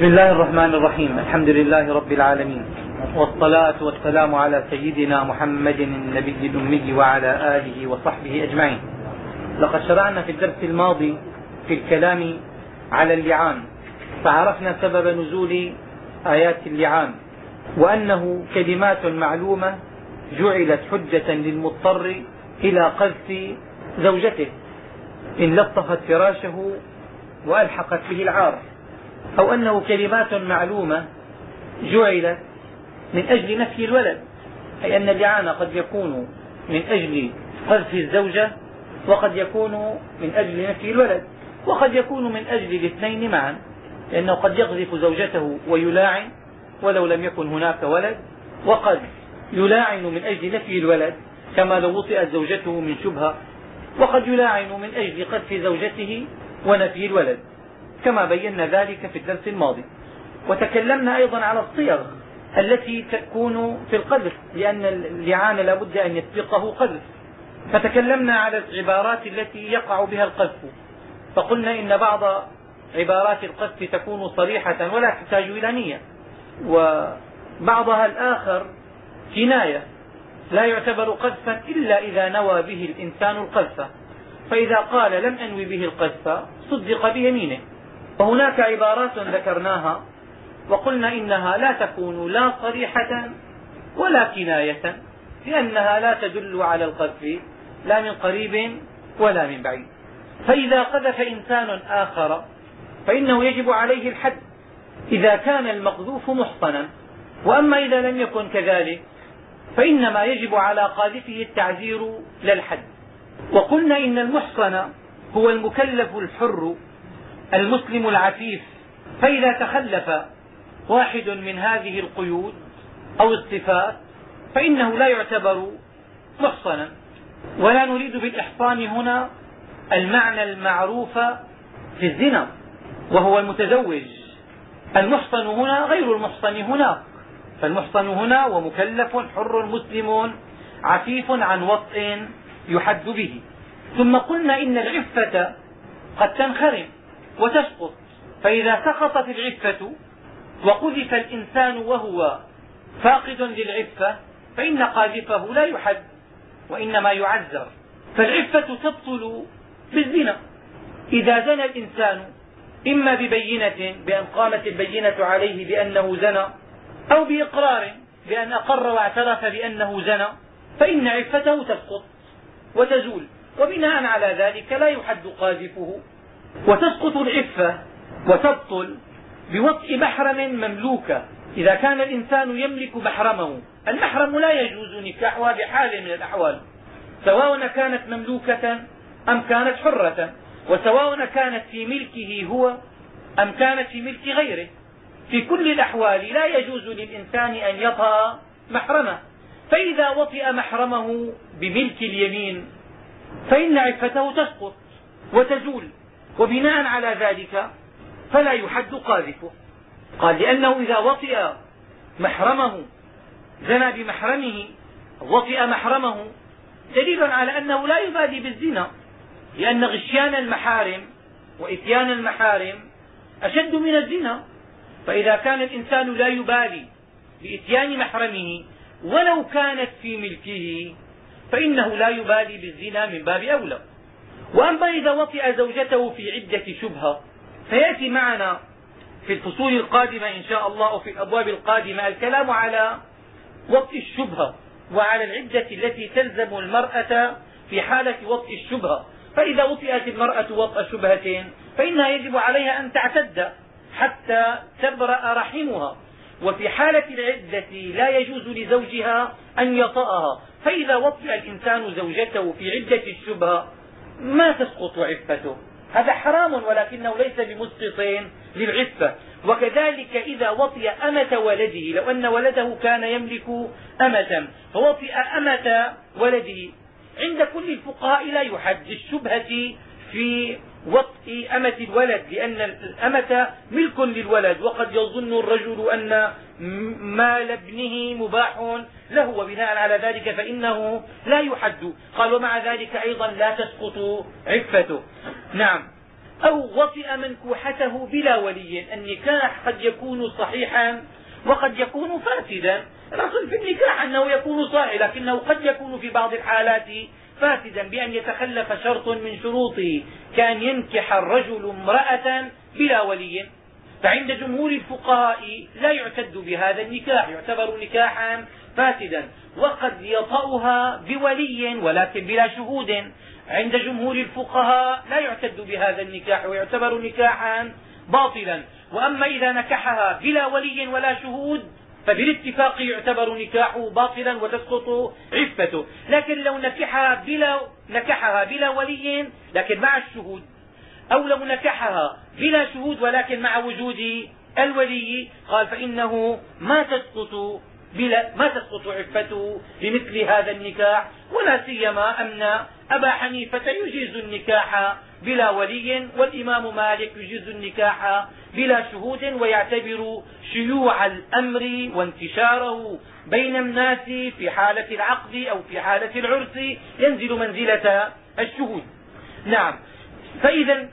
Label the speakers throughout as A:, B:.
A: بسم الله الرحمن الرحيم. الحمد لله رب العالمين. والصلاة والسلام على سيدنا محمد النبي الأمي وعلى آله وصحبه أجمعين. لقد شرعنا في الدرس الماضي في الكلام على اللعان. فعرفنا سبب نزول آيات اللعان. وأنه كلمات معلومة جعلت حجة للمضطر إلى قذف زوجته. إن لطفت فراشه وألحقت به العار. أو أنه كلمات معلومة جعلت من أجل نفي الولد أي أن اللعان قد يكون من أجل قذف الزوجة وقد يكون من أجل نفي الولد وقد يكون من أجل الاثنين معا لأنه قد يقذف زوجته ويلاعن ولو لم يكن هناك ولد وقد يلاعن من أجل نفي الولد كما لو وطئت زوجته من شبهة وقد يلاعن من أجل قذف زوجته ونفي الولد. كما بينا ذلك في الدرس الماضي. وتكلمنا أيضا على الصيغ التي تكون في القذف لأن اللعان لا بد أن يسبقه قذف. فتكلمنا على العبارات التي يقع بها القذف. فقلنا إن بعض عبارات القذف تكون صريحة ولا تحتاج إلى نية وبعضها الآخر كناية. لا يعتبر قذفا إلا إذا نوى به الإنسان القذف. فإذا قال لم أنوي به القذف صدق بيمينه. وهناك عبارات ذكرناها وقلنا إنها لا تكون لا صريحة ولا كناية لأنها لا تدل على القذف لا من قريب ولا من بعيد. فإذا قذف إنسان آخر فإنه يجب عليه الحد إذا كان المقذوف محصنا وأما إذا لم يكن كذلك فإنما يجب على قاذفه التعزير لا الحد. وقلنا إن المحصن هو المكلف الحر المسلم العفيف فإذا تخلف واحد من هذه القيود أو الصفات فإنه لا يعتبر محصنا ولا نريد بالإحصان هنا المعنى المعروف في الزنا وهو المتزوج. المحصن هنا غير المحصن هناك فالمحصن هنا ومكلف حر مسلم عفيف عن وطء يحد به. ثم قلنا إن العفة قد تنخرم. وتسقط. فإذا سقطت العفة وقذف الإنسان وهو فاقد للعفة فإن قاذفه لا يحد وإنما يعذر. فالعفة تبطل بالزنا. إذا زنى الإنسان إما ببينة بأن قامت البينة عليه بأنه زنى أو بإقرار بأن أقر واعترف بأنه زنى فإن عفته تسقط وتزول. وبناء على ذلك لا يحد قاذفه. وتسقط العفة وتبطل بوطء محرم مملوكة إذا كان الإنسان يملك محرمه المحرم لا يجوز نكاحها بحال من الأحوال سواء كانت مملوكة أم كانت حرة وسواء كانت في ملكه هو أم كانت في ملك غيره. في كل الأحوال لا يجوز للإنسان أن يطأ محرمه. فإذا وطئ محرمه بملك اليمين فإن عفته تسقط وتزول. وبناء على ذلك فلا يحد قاذفه. قال لأنه إذا وطئ محرمه زنى بمحرمه وطئ محرمه دليل على أنه لا يبالي بالزنا لأن غشيان المحارم وإتيان المحارم أشد من الزنا. فإذا كان الإنسان لا يبالي بإتيان محرمه ولو كانت في ملكه فإنه لا يبالي بالزنا من باب أولى. وأما إذا وطئ زوجته في عدة شبهة فيأتي معنا في الفصول القادمة إن شاء الله أو في الأبواب القادمة الكلام على وطئ الشبهة وعلى العدة التي تلزم المرأة في حالة وطئ الشبهة. فإذا وطئت المرأة وطئ شبهة فإنها يجب عليها أن تعتد حتى تبرأ رحمها. وفي حالة العدة لا يجوز لزوجها أن يطأها. فإذا وطئ الإنسان زوجته في عدة الشبهة ما تسقط عفته. هذا حرام ولكنه ليس بمسقط للعفة. وكذلك إذا وطئ أمة ولده لو أن ولده كان يملك أمة فوطئ أمة ولده عند كل الفقهاء لا يحد الشبهة في وطء أمة الولد لأن الأمة ملك للولد وقد يظن الرجل أن مال ابنه مباح له وبناء على ذلك فإنه لا يحد. قال ومع ذلك أيضا لا تسقط عفته. نعم. أو وطئ منكوحته بلا ولي النكاح قد يكون صحيحا وقد يكون فاسدا. الأصل في النكاح أنه يكون صحيحا لكنه قد يكون في بعض الحالات فاسدا بأن يتخلف شرط من شروطه كأن ينكح الرجل امرأة بلا ولي. فعند جمهور الفقهاء لا يعتد بهذا النكاح يعتبر نكاحا فاسدا وقد يطأها بولي ولكن بلا شهود. عند جمهور الفقهاء لا يعتد بهذا النكاح ويعتبر نكاحا باطلا. وأما إذا نكحها بلا ولي ولا شهود فبالاتفاق يعتبر نكاحه باطلا وتسقط عفته. لكن لو نكحها بلا, نكحها بلا ولي لكن مع الشهود. أو لو نكحها بلا شهود ولكن مع وجود الولي قال فإنه ما تسقط بلا ما تسقط عفته بمثل هذا النكاح ولا سيما أن أبا حنيفة يجيز النكاح بلا ولي والإمام مالك يجيز النكاح بلا شهود ويعتبر شيوع الأمر وانتشاره بين الناس في حالة العقد أو في حالة العرس ينزل منزلة الشهود. نعم. فإذا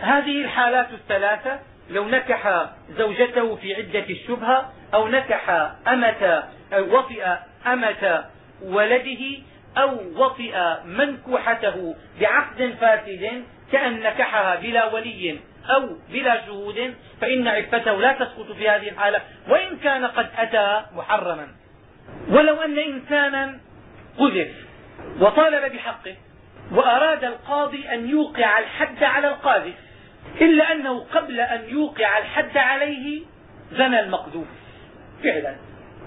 A: هذه الحالات الثلاثة لو نكح زوجته في عدة الشبهة أو نكح أمة أو وطئ أمة ولده أو وطئ منكوحته بعقد فاسد كأن نكحها بلا ولي أو بلا شهود فإن عفته لا تسقط في هذه الحالة وإن كان قد أتى محرما. ولو أن إنسانا قذف وطالب بحقه وأراد القاضي أن يوقع الحد على القاذف إلا أنه قبل أن يوقع الحد عليه زنى المقذوف. فعلا.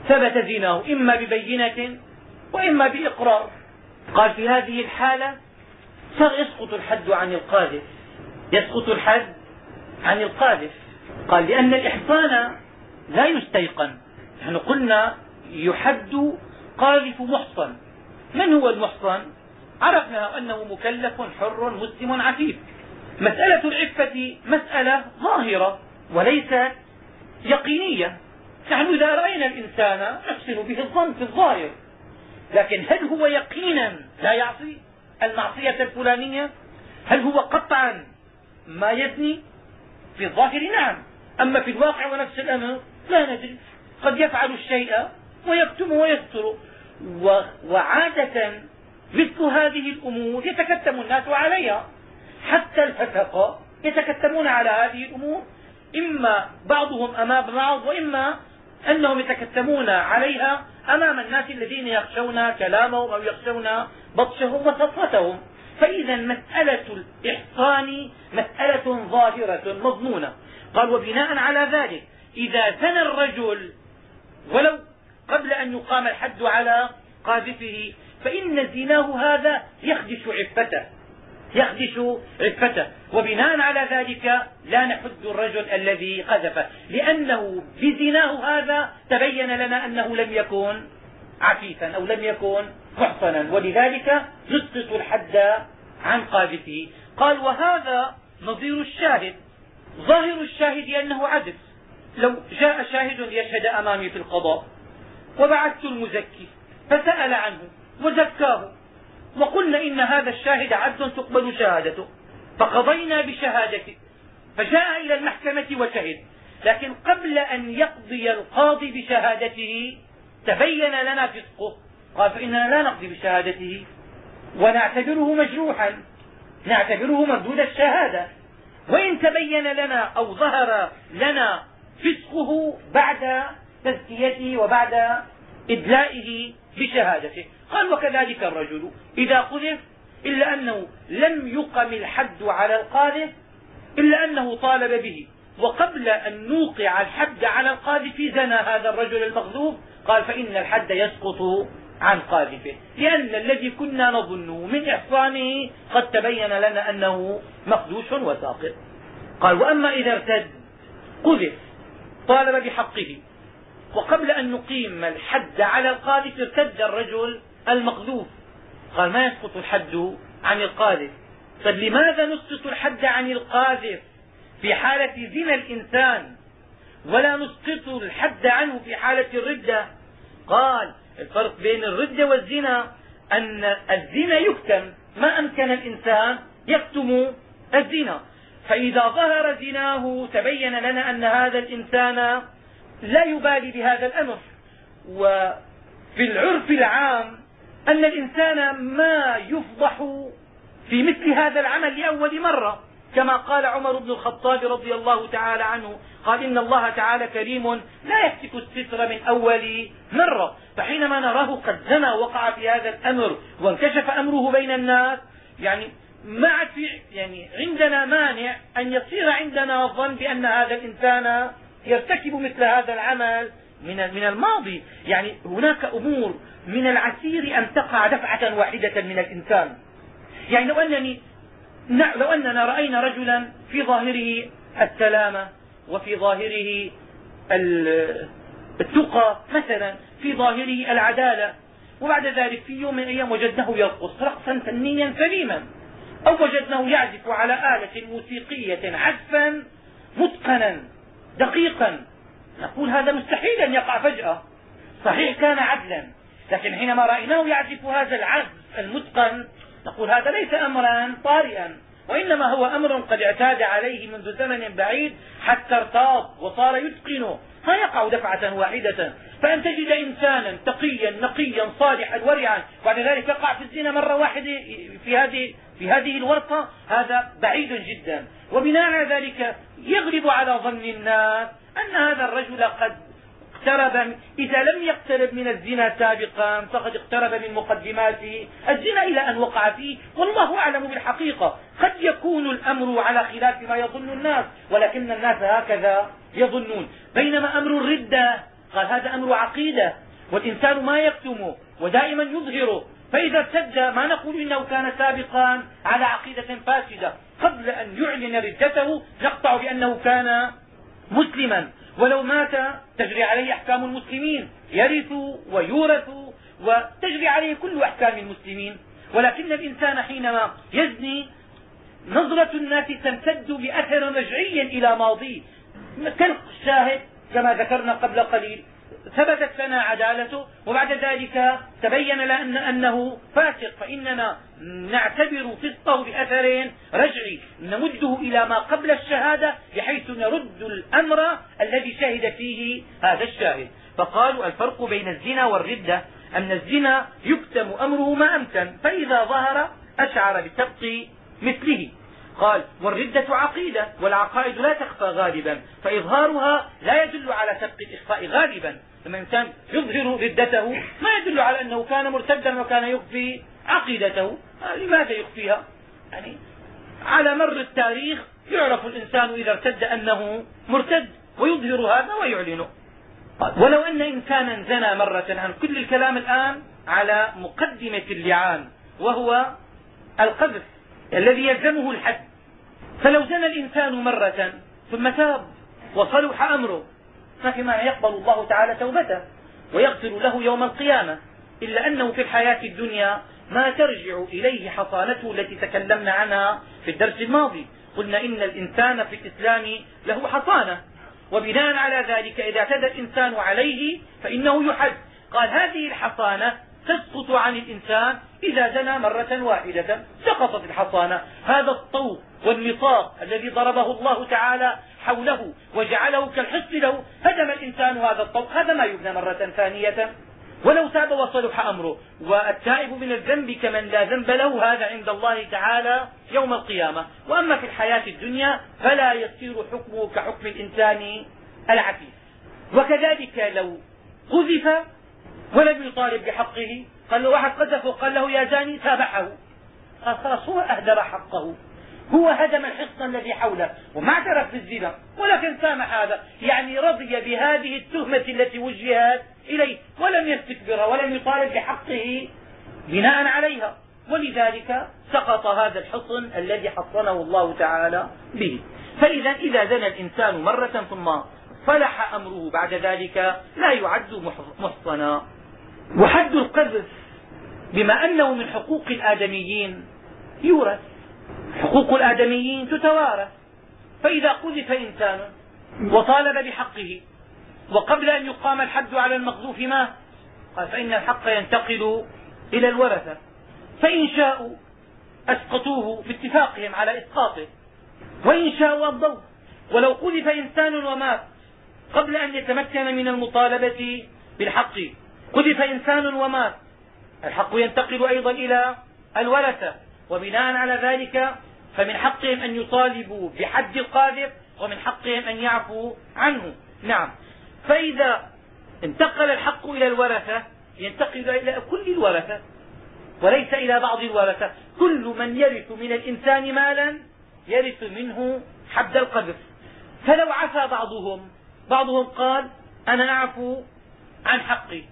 A: ثبت زناه إما ببينة وإما بإقرار. قال في هذه الحالة يسقط الحد عن القاذف. يسقط الحد عن القاذف. قال لأن الإحصان لا يستيقن. نحن قلنا يحد قاذف محصن. من هو المحصن؟ عرفنا أنه مكلف حر مسلم عفيف. مسألة العفة مسألة ظاهرة وليست يقينية. نحن إذا رأينا الإنسان نحسن به الظن في الظاهر لكن هل هو يقينا لا يعصي المعصية الفلانية؟ هل هو قطعا ما يزني في الظاهر نعم. أما في الواقع ونفس الأمر لا ندري. قد يفعل الشيء ويكتم ويستر وعادة مثل هذه الأمور يتكتم الناس عليها. حتى الفسق يتكتمون على هذه الأمور إما بعضهم أمام بعض وإما أنهم يتكتمون عليها أمام الناس الذين يخشون كلامهم أو يخشون بطشهم وسطوتهم فإذا مسألة الإحصان مسألة ظاهرة مضمونة. قال وبناء على ذلك إذا زنى الرجل ولو قبل أن يقام الحد على قاذفه فإن زناه هذا يخدش عفته. يخدش عفته. وبناء على ذلك لا نحد الرجل الذي قذفه. لأنه بزناه هذا تبين لنا أنه لم يكن عفيفا أو لم يكن محصنا. ولذلك نسقط الحد عن قاذفه. قال وهذا نظير الشاهد. ظاهر الشاهد أنه عدل. لو جاء شاهد ليشهد أمامي في القضاء وبعثت المزكي فسأل عنه وزكاه. وقلنا إن هذا الشاهد عدل تقبل شهادته. فقضينا بشهادته. فجاء إلى المحكمة وشهد. لكن قبل أن يقضي القاضي بشهادته تبين لنا فسقه. قال فإننا لا نقضي بشهادته. ونعتبره مجروحا. نعتبره مردود الشهادة. وإن تبين لنا أو ظهر لنا فسقه بعد تزكيته وبعد إدلائه بشهادته. قال وكذلك الرجل إذا قذف إلا أنه لم يقم الحد على القاذف إلا أنه طالب به. وقبل أن نوقع الحد على القاذف زنى هذا الرجل المغذوب قال فإن الحد يسقط عن قاذفه. لأن الذي كنا نظنه من إحصانه قد تبين لنا أنه مخدوش وساقط. قال وأما إذا ارتد قذف طالب بحقه. وقبل أن نقيم الحد على القاذف ارتد الرجل المقذوف. قال ما يسقط الحد عن القاذف. طيب لماذا نسقط الحد عن القاذف في حالة زنا الإنسان ولا نسقط الحد عنه في حالة الردة؟ قال الفرق بين الردة والزنا أن الزنا يكتم. ما أمكن الإنسان يكتم الزنا. فإذا ظهر زناه تبين لنا أن هذا الإنسان لا يبالي بهذا الأمر. وفي العرف العام أن الإنسان ما يفضح في مثل هذا العمل لأول مرة كما قال عمر بن الخطاب رضي الله تعالى عنه قال إن الله تعالى كريم لا يكشف الستر من أول مرة. فحينما نراه قد زنى وقع في هذا الأمر وانكشف أمره بين الناس يعني ما عاد يعني عندنا مانع أن يصير عندنا ظن بأن هذا الإنسان يرتكب مثل هذا العمل من من الماضي. يعني هناك أمور من العسير أن تقع دفعة واحدة من الإنسان. يعني لو أنني لو أننا رأينا رجلا في ظاهره السلامة وفي ظاهره التقى مثلا في ظاهره العدالة. وبعد ذلك في يوم من الأيام وجدناه يرقص رقصا فنيا سليما. أو وجدناه يعزف على آلة موسيقية عزفا متقنا دقيقا. نقول هذا مستحيل أن يقع فجأة. صحيح كان عدلا لكن حينما رأيناه يعزف هذا العزف المتقن نقول هذا ليس أمرا طارئا وإنما هو أمر قد اعتاد عليه منذ زمن بعيد حتى ارتاض وصار يتقنه ما يقع دفعة واحدة. فأن تجد إنسانا تقيا نقيا صالحا ورعا بعد ذلك يقع في الزنا مرة واحدة في هذه في هذه الورطة هذا بعيد جدا. وبناء على ذلك يغلب على ظن الناس أن هذا الرجل قد اقترب إذا لم يقترب من الزنا سابقا فقد اقترب من مقدمات الزنا إلى أن وقع فيه والله أعلم بالحقيقة. قد يكون الأمر على خلاف ما يظن الناس ولكن الناس هكذا يظنون. بينما أمر الردة قال هذا أمر عقيدة. والإنسان ما يكتمه ودائما يظهره. فإذا ارتد ما نقول إنه كان سابقا على عقيدة فاسدة. قبل أن يعلن ردته نقطع بأنه كان مسلما. ولو مات تجري عليه أحكام المسلمين. يرث ويورث وتجري عليه كل أحكام المسلمين. ولكن الإنسان حينما يزني نظرة الناس تمتد بأثر رجعي إلى ماضيه كالشاهد كما ذكرنا قبل قليل. ثبتت لنا عدالته وبعد ذلك تبين لنا أنه فاسق فإننا نعتبر فسقه بأثر رجعي نمده إلى ما قبل الشهادة بحيث نرد الأمر الذي شهد فيه هذا الشاهد. فقالوا الفرق بين الزنا والردة أن الزنا يكتم أمره ما أمكن فإذا ظهر أشعر بسبق مثله. قال والردة عقيدة والعقائد لا تخفى غالبا فإظهارها لا يدل على سبق الإخفاء غالبا. لما الانسان يظهر ردته ما يدل على أنه كان مرتدا وكان يخفي عقيدته. لماذا يخفيها؟ يعني على مر التاريخ يعرف الإنسان إذا ارتد أنه مرتد ويظهر هذا ويعلنه. ولو أن إنسانا زنى مرة عن كل الكلام الآن على مقدمة اللعان وهو القذف الذي يلزمه الحد. فلو زنى الإنسان مرة ثم تاب وصلح أمره ففيما يقبل الله تعالى توبته ويغفر له يوم القيامة إلا أنه في الحياة الدنيا ما ترجع إليه حصانته التي تكلمنا عنها في الدرس الماضي. قلنا إن الإنسان في الإسلام له حصانة وبناء على ذلك إذا اعتدى الإنسان عليه فإنه يحد قال هذه الحصانة تسقط عن الإنسان إذا زنى مرة واحدة سقطت الحصانة. هذا الطوق والنطاق الذي ضربه الله تعالى حوله وجعله كالحص له هدم الإنسان هذا الطوق هذا ما يبنى مرة ثانية. ولو تاب وصلح أمره. والتائب من الذنب كمن لا ذنب له هذا عند الله تعالى يوم القيامة. وأما في الحياة الدنيا فلا يصير حكمه كحكم الإنسان العفيف. وكذلك لو قذف ولم يطالب بحقه قال له واحد قذفه قال له يا زاني سابحه خلاص هو أهدر حقه. هو هدم الحصن الذي حوله وما اعترف بالزنا ولكن سامح هذا. يعني رضي بهذه التهمة التي وجهت إليه ولم يستكبرها ولم يطالب بحقه بناء عليها. ولذلك سقط هذا الحصن الذي حصنه الله تعالى به. فإذا إذا زنى الإنسان مرة ثم صلح أمره بعد ذلك لا يعد محصنا. وحد القذف بما أنه من حقوق الآدميين يورث. حقوق الآدميين تتوارث. فإذا قذف إنسان وطالب بحقه وقبل أن يقام الحد على المقذوف مات قال فإن الحق ينتقل إلى الورثة. فإن شاءوا أسقطوه باتفاقهم على إسقاطه. وإن شاءوا أمضوا ولو قذف إنسان ومات قبل أن يتمكن من المطالبة بالحق. قذف إنسان ومات. الحق ينتقل أيضا إلى الورثة. وبناء على ذلك فمن حقهم أن يطالبوا بحد القاذف ومن حقهم أن يعفوا عنه. نعم. فإذا انتقل الحق إلى الورثة ينتقل إلى كل الورثة وليس إلى بعض الورثة. كل من يرث من الإنسان مالا يرث منه حد القذف. فلو عفى بعضهم بعضهم قال أنا أعفو عن حقي.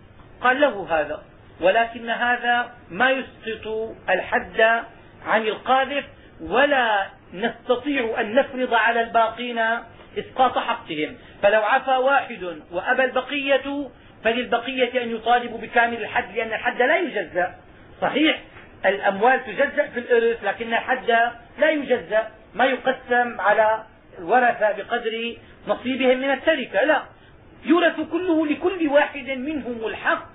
A: قال له هذا ولكن هذا ما يسقط الحد عن القاذف ولا نستطيع أن نفرض على الباقين إسقاط حقهم. فلو عفى واحد وأبى البقية فللبقية أن يطالبوا بكامل الحد لأن الحد لا يجزأ. صحيح الأموال تجزأ في الإرث لكن الحد لا يجزأ. ما يقسم على الورثة بقدر نصيبهم من التركة لا. يورث كله لكل واحد منهم الحق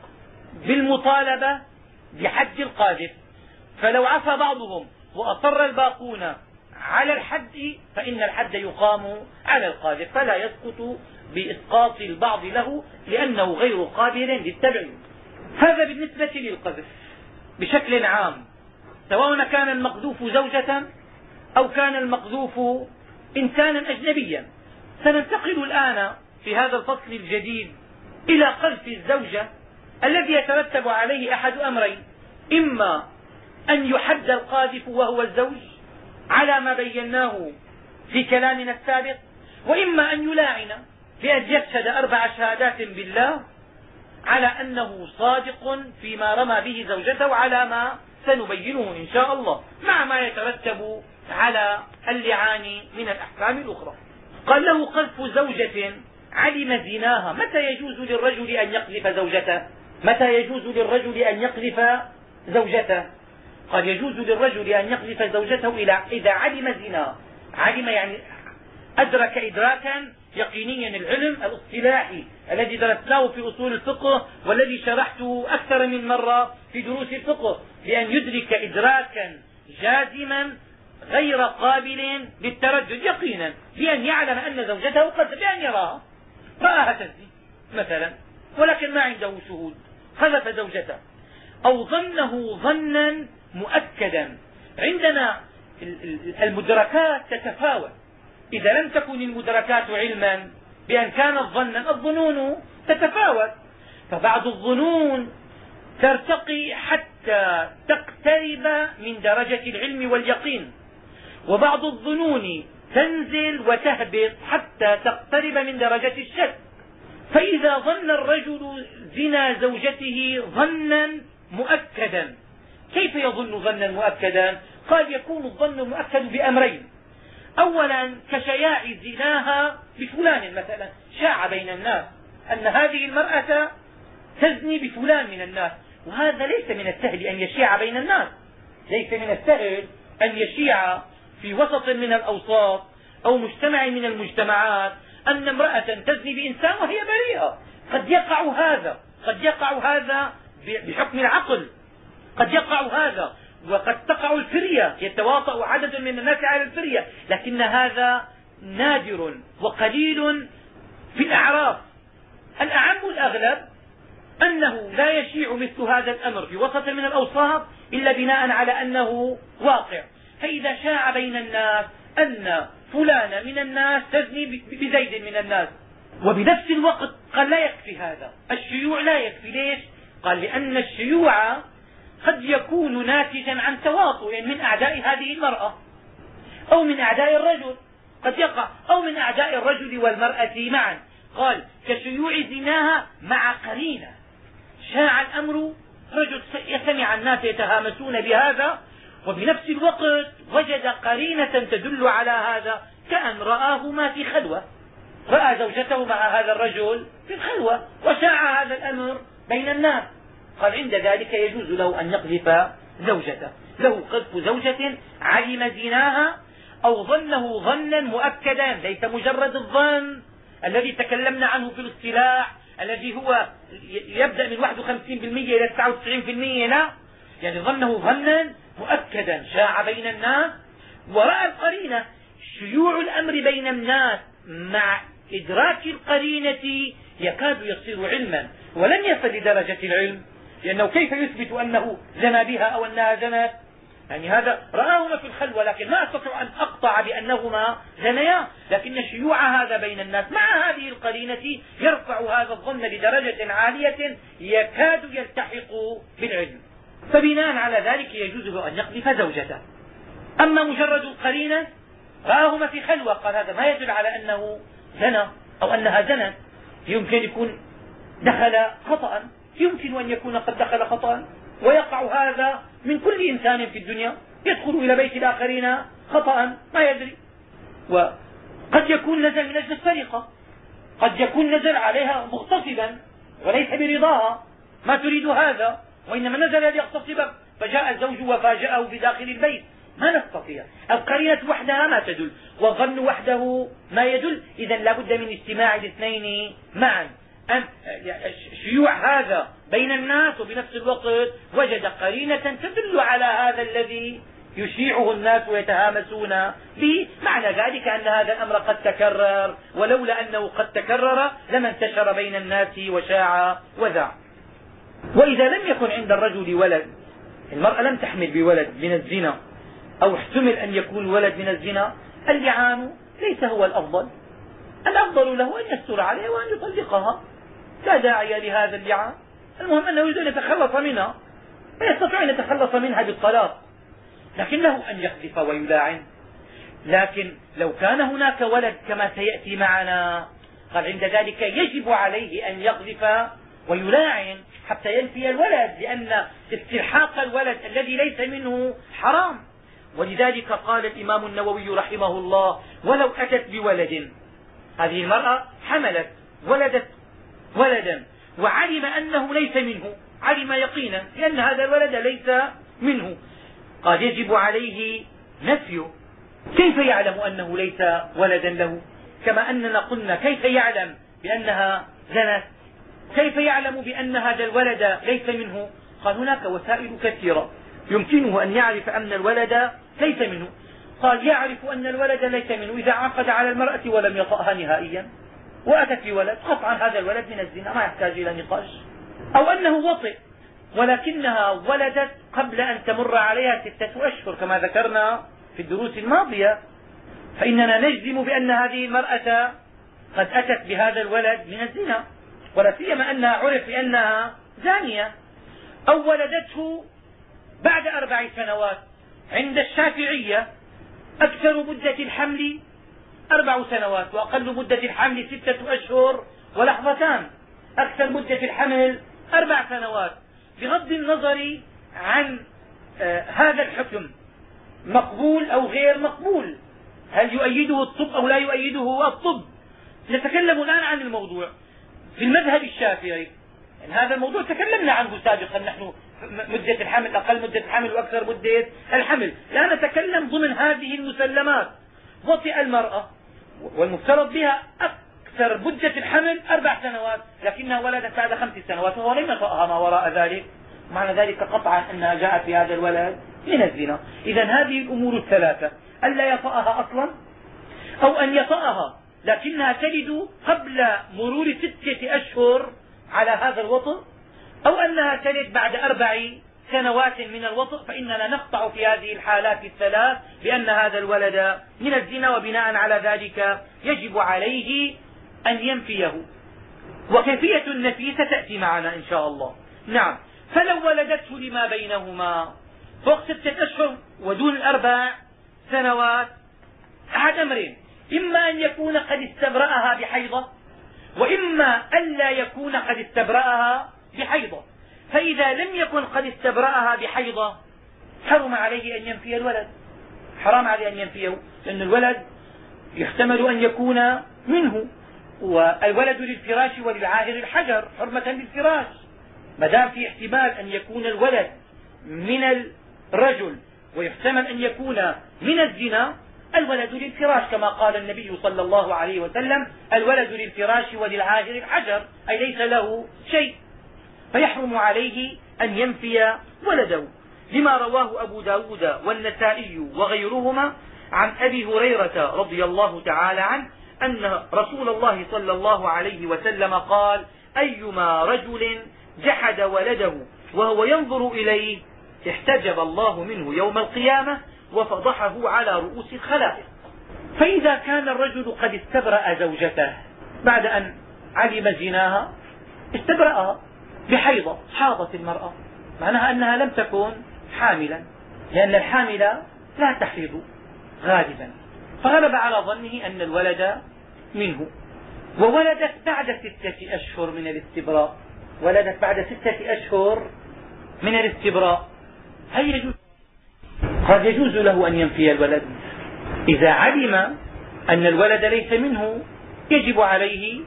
A: بالمطالبة بحد القاذف فلو عفى بعضهم وأصر الباقون على الحد فإن الحد يقام على القاذف فلا يسقط بإسقاط البعض له لأنه غير قابل للتبعيد هذا بالنسبة للقذف بشكل عام سواء كان المقذوف زوجة أو كان المقذوف إنسانا أجنبيا. سننتقل الآن في هذا الفصل الجديد إلى قذف الزوجة الذي يترتب عليه أحد أمرين إما أن يحد القاذف وهو الزوج على ما بيناه في كلامنا السابق وإما أن يلاعن بأن يشهد أربع شهادات بالله على أنه صادق فيما رمى به زوجته على ما سنبينه إن شاء الله مع ما يترتب على اللعان من الأحكام الأخرى. قال له قذف زوجة علم زناها متى يجوز للرجل أن يقذف زوجته؟ متى يجوز للرجل أن يقذف زوجته؟ قد يجوز للرجل أن يقذف زوجته إذا علم زنا علم يعني أدرك إدراكا يقينيا العلم الاصطلاحي الذي درسناه في أصول الفقه والذي شرحته أكثر من مرة في دروس الفقه بأن يدرك إدراكا جازما غير قابل للتردد يقينا بأن يعلم أن زوجته قد بأن يراها رآها تزني مثلا ولكن ما عنده شهود. قذف زوجته. أو ظنه ظنا مؤكدا. عندنا المدركات تتفاوت. إذا لم تكن المدركات علما بأن كانت ظنا الظنون تتفاوت. فبعض الظنون ترتقي حتى تقترب من درجة العلم واليقين. وبعض الظنون تنزل وتهبط حتى تقترب من درجة الشك. فإذا ظن الرجل زنا زوجته ظنا مؤكدا. كيف يظن ظنا مؤكدا؟ قال يكون الظن المؤكد بأمرين. أولا كشياع زناها بفلان مثلا. شاع بين الناس. أن هذه المرأة تزني بفلان من الناس. وهذا ليس من السهل أن يشيع بين الناس. ليس من السهل أن يشيع في وسط من الأوساط أو مجتمع من المجتمعات أن امرأة تزني بإنسان وهي بريئة. قد يقع هذا. قد يقع هذا بحكم العقل. قد يقع هذا وقد تقع الفرية يتواطأ عدد من الناس على الفرية لكن هذا نادر وقليل في الأعراف. الأعم الأغلب أنه لا يشيع مثل هذا الأمر في وسط من الأوساط إلا بناء على أنه واقع. فإذا شاع بين الناس أن فلان من الناس تزني بزيد من الناس وبنفس الوقت قال لا يكفي هذا. الشيوع لا يكفي. ليش؟ قال لأن الشيوع قد يكون ناتجا عن تواطؤ من أعداء هذه المرأة أو من أعداء الرجل قد يقع أو من أعداء الرجل والمرأة معا. قال كشيوع زناها مع قرينة. شاع الأمر رجل سمع الناس يتهامسون بهذا وبنفس الوقت وجد قرينة تدل على هذا كأن رآهما في خلوة. رأى زوجته مع هذا الرجل في الخلوة وشاع هذا الأمر بين الناس. قال عند ذلك يجوز له أن يقذف زوجته. له قذف زوجة علم زناها أو ظنه ظنا مؤكدا ليس مجرد الظن. الذي تكلمنا عنه في الاصطلاح الذي هو يبدأ من 51% إلى 99% لا. يعني ظنه ظنا مؤكدا شاع بين الناس. ورأى القرينة
B: شيوع الأمر بين الناس مع إدراك القرينة يكاد يصير علما ولم يصل لدرجة العلم. لأنه كيف يثبت أنه زنى بها أو أنها زنت؟ يعني هذا رآهما في الخلوة لكن ما أستطيع أن أقطع بأنهما زنيا لكن شيوع هذا بين الناس مع هذه القرينة يرفع هذا الظن لدرجة عالية يكاد يلتحق بالعلم. فبناء على ذلك يجوز له أن يقذف زوجته. أما مجرد القرينة رآهما في خلوة قال هذا ما يدل على أنه زنى أو أنها زنت. يمكن يكون دخل خطأ. يمكن أن يكون قد دخل خطأ ويقع هذا من كل إنسان في الدنيا. يدخل إلى بيت الآخرين خطأ ما يدري. وقد يكون نزل من أجل السرقة قد يكون نزل عليها مغتصبا وليس برضاها. ما تريد هذا؟ وإنما نزل ليغتصب. فجاء الزوج وفاجأه بداخل البيت. ما نستطيع. القرينة وحدها ما تدل. والظن وحده ما يدل. إذا لا بد من اجتماع الاثنين معا. شيوع هذا بين الناس وبنفس الوقت وجد قرينة تدل على هذا الذي يشيعه الناس ويتهامسون به. معنى ذلك أن هذا الأمر قد تكرر ولولا أنه قد تكرر لما انتشر بين الناس وشاع وذاع. وإذا لم يكن عند الرجل ولد المرأة لم تحمل بولد من الزنا أو احتمل أن يكون ولد من الزنا اللعان ليس هو الأفضل. الأفضل له أن يستر عليها وأن يطلقها. لا داعي لهذا اللعان المهم أنه يريد أن يتخلص منها فيستطيع أن يتخلص منها بالطلاق. لكن له أن يقذف ويلاعن. لكن لو كان هناك ولد كما سيأتي معنا قال عند ذلك يجب عليه أن يقذف ويلاعن حتى ينفي الولد لأن استلحاق الولد الذي ليس منه حرام. ولذلك قال الإمام النووي رحمه الله ولو أتت بولد هذه المرأة حملت ولدت ولدا وعلم أنه ليس منه. علم يقينا لأن هذا الولد ليس منه. قال يجب عليه نفيه كيف يعلم أنه ليس ولدا له؟ كما أننا قلنا كيف يعلم بأنها زنت؟ كيف يعلم بأن هذا الولد ليس منه؟ قال هناك وسائل كثيرة يمكنه أن يعرف أن الولد ليس منه. قال يعرف أن الولد ليس منه إذا عقد على المرأة ولم يطأها نهائيا. وأتت بولد قطعا هذا الولد من الزنا ما يحتاج إلى نقاش. أو أنه وطئ ولكنها ولدت قبل أن تمر عليها ستة أشهر كما ذكرنا في الدروس الماضية. فإننا نجزم بأن هذه المرأة قد أتت بهذا الولد من الزنا ولا سيما أنها عرف بأنها زانية. أو ولدته بعد أربع سنوات عند الشافعية أكثر مدة الحمل أربع سنوات وأقل مدة الحمل ستة أشهر ولحظتان. أكثر مدة الحمل أربع سنوات. بغض النظر عن آه هذا الحكم مقبول أو غير مقبول هل يؤيده الطب أو لا يؤيده الطب؟ نتكلم الآن عن الموضوع. في المذهب الشافعي هذا الموضوع تكلمنا عنه سابقا نحن مدة الحمل أقل مدة الحمل وأكثر مدة الحمل. لا نتكلم ضمن هذه المسلمات. وطئ المرأة والمفترض بها أكثر مدة الحمل أربع سنوات لكنها ولدت بعد خمس سنوات وهو لم يطأها ما وراء ذلك. معنى ذلك قطعا أنها جاءت في هذا الولد من الزنا. إذا هذه الأمور الثلاثة ألا يطأها أصلا أو أن يطأها لكنها تلد قبل مرور ستة أشهر على هذا الوطن أو أنها تلد بعد أربع سنوات من الوطء فإننا نقطع في هذه الحالات الثلاث بأن هذا الولد من الزنا وبناء على ذلك يجب عليه أن ينفيه. وكيفية النفي ستأتي معنا إن شاء الله. نعم. فلو ولدته لما بينهما فوق ستة أشهر ودون الأربع سنوات أحد أمرين. إما أن يكون قد استبرأها بحيضة وإما ألا يكون قد استبرأها بحيضة. فإذا لم يكن قد استبرأها بحيضة حرم عليه أن ينفي الولد. حرام عليه أن ينفيه لأن الولد يحتمل أن يكون منه. والولد للفراش وللعاهر الحجر حرمة للفراش. ما دام في احتمال أن يكون الولد من الرجل ويحتمل أن يكون من الزنا الولد للفراش. كما قال النبي صلى الله عليه وسلم الولد للفراش وللعاهر الحجر أي ليس له شيء. فيحرم عليه أن ينفي ولده لما رواه أبو ب داود والنسائي وغيرهما عن أبي هريرة رضي الله تعالى عنه أن رسول الله صلى الله عليه وسلم قال أيما رجل جحد ولده وهو ينظر إليه احتجب الله منه يوم القيامة وفضحه على رؤوس الخلائق فإذا كان الرجل قد استبرأ زوجته بعد أن علم زناها استبرأها. بحيضة حاضت المرأة. معناها أنها لم تكن حاملا لأن الحامل لا تحيض غالبا. فغلب على ظنه أن الولد منه. وولدت بعد ستة أشهر من الاستبراء. ولدت بعد ستة أشهر من الاستبراء. هل يجوز قد يجوز له أن ينفي الولد؟ إذا علم أن الولد ليس منه يجب عليه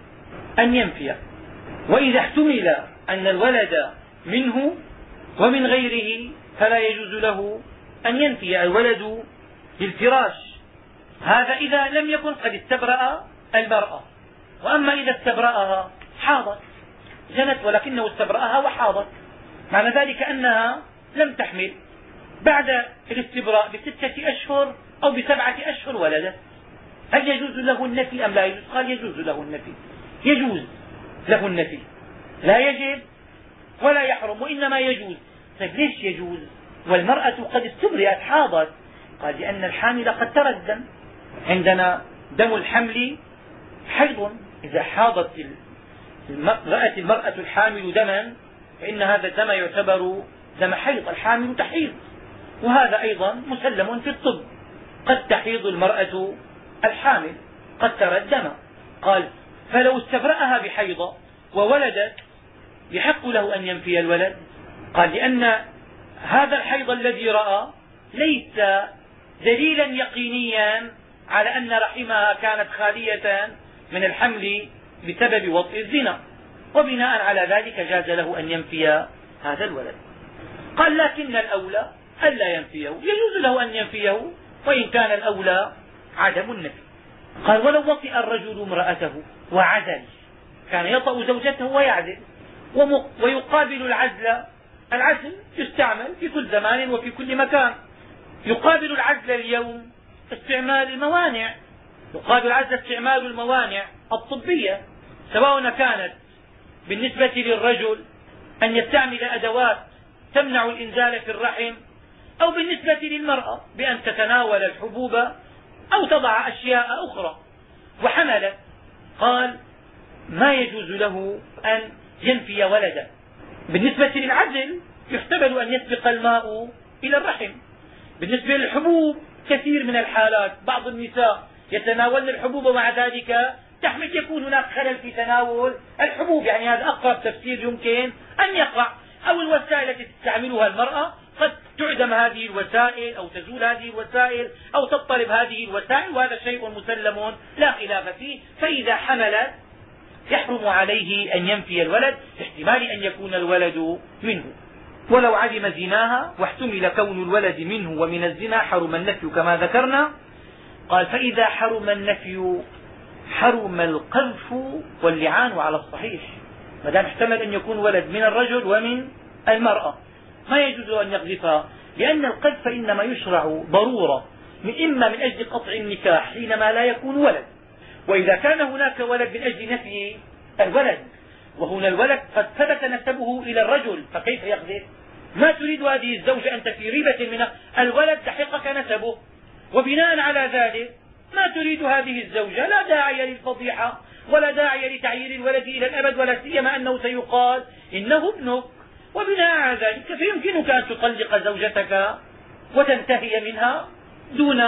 B: أن ينفي وإذا احتمل أن الولد منه ومن غيره فلا يجوز له أن ينفي الولد بالفراش. هذا إذا لم يكن قد استبرأ المرأة وأما إذا استبرأها حاضت. جنت ولكنه استبرأها وحاضت. معنى ذلك أنها لم تحمل. بعد الاستبراء بستة أشهر أو بسبعة أشهر ولدت. هل يجوز له النفي أم لا يجوز؟ قال يجوز له النفي. يجوز له النفي. لا يجب ولا يحرم وإنما يجوز. طيب ليش يجوز؟ والمرأة قد استبرئت حاضت. قال لأن الحامل قد ترى الدم. عندنا دم الحمل حيض. إذا حاضت رأت المرأة الحامل دما فإن هذا الدم يعتبر دم حيض. الحامل تحيض. وهذا أيضا مسلم في الطب. قد تحيض المرأة الحامل قد ترى الدم. قال فلو استبرأها بحيضة وولدت يحق له أن ينفي الولد؟ قال لأن هذا الحيض الذي رأى ليس دليلا يقينيا على أن رحمها كانت خالية من الحمل بسبب وطئ الزنا وبناء على ذلك جاز له أن ينفي هذا الولد. قال لكن الأولى ألا ينفيه يجوز له أن ينفيه وإن كان الأولى عدم النفي. قال ولو وطئ الرجل امرأته وعزل كان يطأ زوجته ويعزل ويقابل العزل. العزل يستعمل في كل زمان وفي كل مكان. يقابل العزل اليوم استعمال الموانع. يقابل العزل استعمال الموانع الطبية سواء كانت بالنسبة للرجل أن يستعمل أدوات تمنع الإنزال في الرحم أو بالنسبة للمرأة بأن تتناول الحبوب أو تضع أشياء أخرى. وحملت. قال ما يجوز له أن ينفي ولدا. بالنسبة للعزل يحتمل أن يسبق الماء إلى الرحم. بالنسبة للحبوب كثير من الحالات بعض النساء يتناولن الحبوب ومع ذلك تحمل يكون هناك خلل في تناول الحبوب. يعني هذا أقرب تفسير يمكن أن يقع. أو الوسائل التي تستعملها المرأة قد تعدم هذه الوسائل أو تزول هذه الوسائل أو تضطرب هذه الوسائل وهذا شيء مسلم لا خلاف فيه. فإذا حملت يحرم عليه أن ينفي الولد لاحتمال أن يكون الولد منه. ولو علم زناها واحتمل كون الولد منه ومن الزنا حرم النفي كما ذكرنا. قال فإذا حرم النفي حرم القذف واللعان على الصحيح. ما دام احتمل أن يكون ولد من الرجل ومن المرأة. ما يجوز أن يقذفها لأن القذف إنما يشرع ضرورة من إما من أجل قطع النكاح حينما لا يكون ولد. وإذا كان هناك ولد من أجل نفي الولد وهنا الولد قد ثبت نسبه إلى الرجل فكيف يقذف ما تريد هذه الزوجة أنت في ريبة من الولد تحقك نسبه. وبناء على ذلك ما تريد هذه الزوجة؟ لا داعي للفضيحة ولا داعي لتعيير الولد إلى الأبد ولا سيما أنه سيقال إنه ابنك. وبناء على ذلك فيمكنك أن تطلق زوجتك وتنتهي منها دون